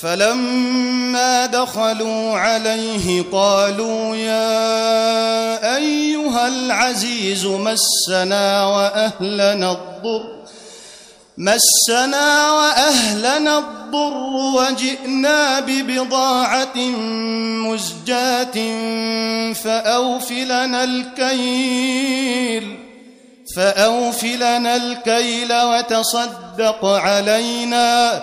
فلما دخلوا عليه قالوا يا أيها العزيز مسنا وأهلنا الضر مسنا وأهلنا الضر وجئنا ببضاعة مزجاة فأوفلنا الكيل فأوفلنا الكيل وتصدق علينا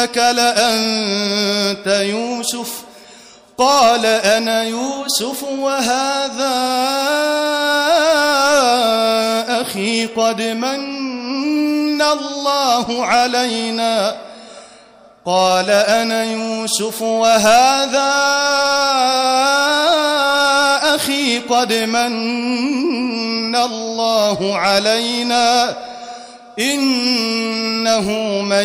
أئنك لأنت يوسف. قال أنا يوسف وهذا أخي قد من الله علينا. قال أنا يوسف وهذا أخي قد من الله علينا. إنه من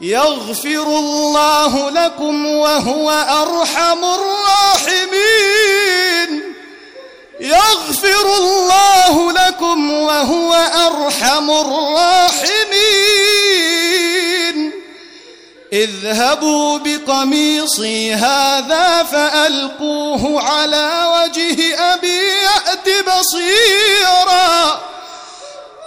يغفر الله لكم وهو أرحم الراحمين. يغفر الله لكم وهو أرحم الراحمين. اذهبوا بقميصي هذا فألقوه على وجه أبي يأت بصيراً.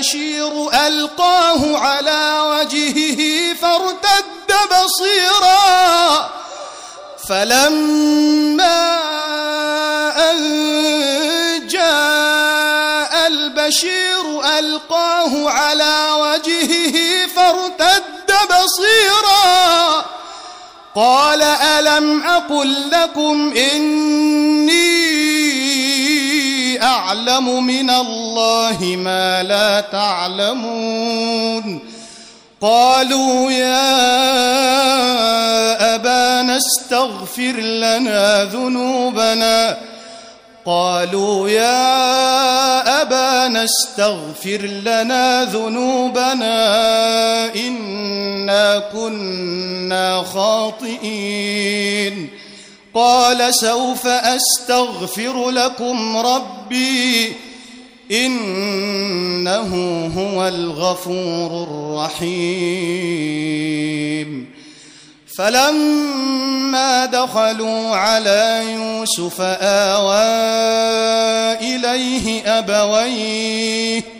البشير ألقاه على وجهه فارتد بصيرا. فلما أن جاء البشير ألقاه على وجهه فارتد بصيرا. قال ألم أقل لكم إني أعلم من الله ما لا تعلمون. قالوا يا أبانا استغفر لنا ذنوبنا. قالوا يا أبانا استغفر لنا ذنوبنا. إنا كنا خاطئين. قال سوف أستغفر لكم ربي إنه هو الغفور الرحيم. فلما دخلوا على يوسف آوى إليه أبويه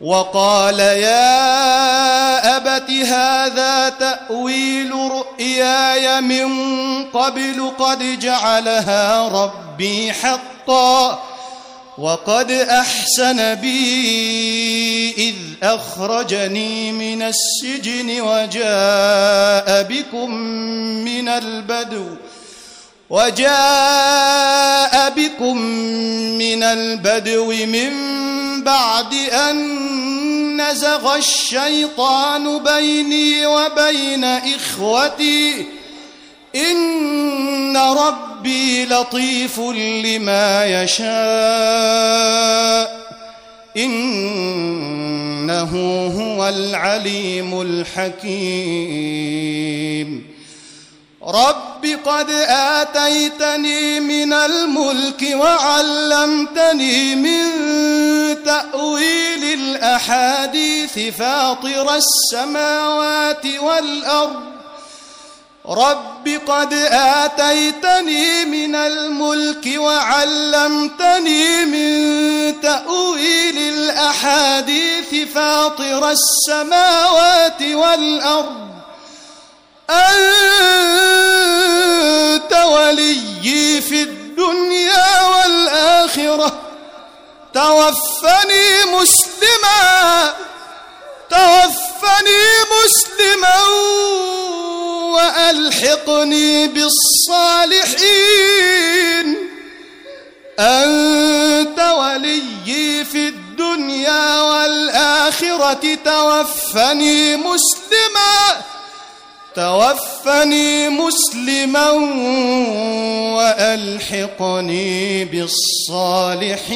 وقال يا أبت هذا تأويل رؤياي من قبل قد جعلها ربي حقا وقد أحسن بي إذ أخرجني من السجن وجاء بكم من البدو وجاء بكم من البدو من بعد أن نزغ الشيطان بيني وبين إخوتي إن ربي لطيف لما يشاء إنه هو العليم الحكيم رب قد آتيتني من الملك وعلمتني من تأويل الأحاديث فاطر السماوات والأرض. رب قد آتيتني من الملك وعلمتني من تأويل الأحاديث فاطر السماوات والأرض. أنت وليي في الدنيا والآخرة. توفني مسلما. توفني مسلما وألحقني بالصالحين. أنت وليي في الدنيا والآخرة. توفني مسلما. توفني مسلما وألحقني بالصالحين.